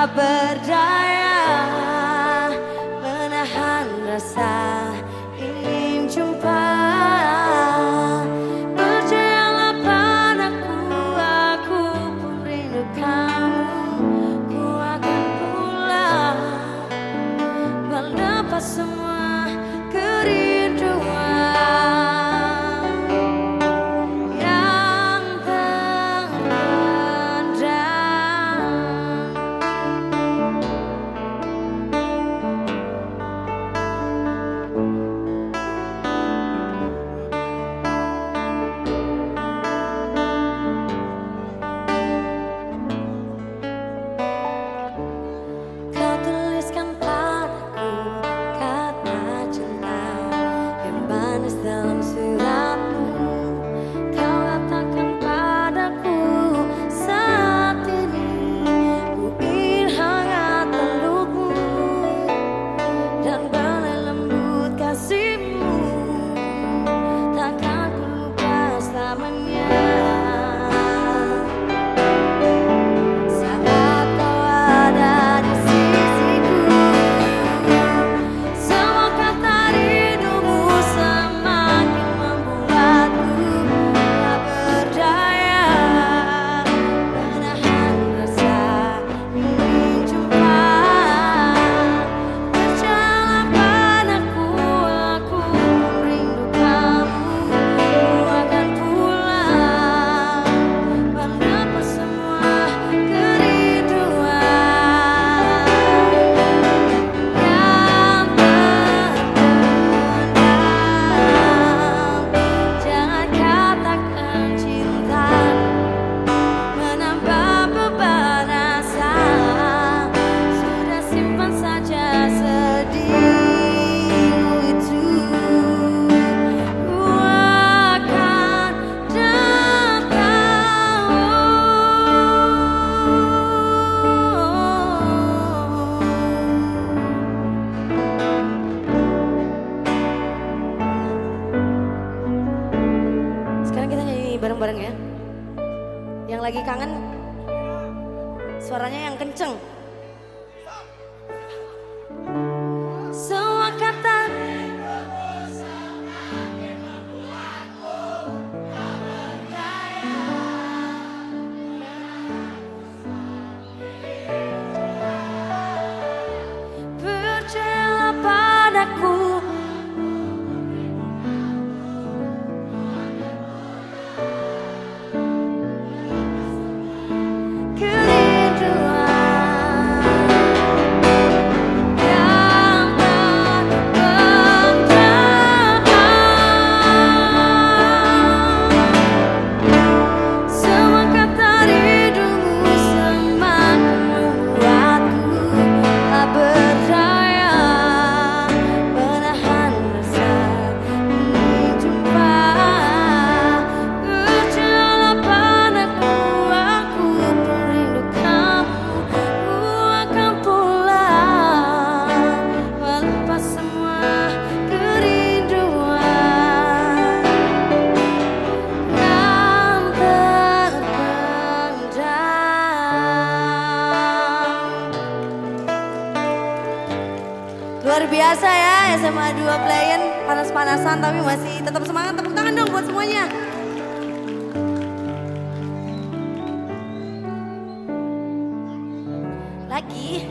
tak berdaya menahan rasa ingin jumpa. Percayalah padaku aku pun rindu kamu. Ku akan pulang melepas semua bareng-bareng ya. Yang lagi kangen suaranya yang kenceng. Luar biasa ya SMA 2 Playen panas-panasan tapi masih tetap semangat. Tepuk tangan dong buat semuanya. Lagi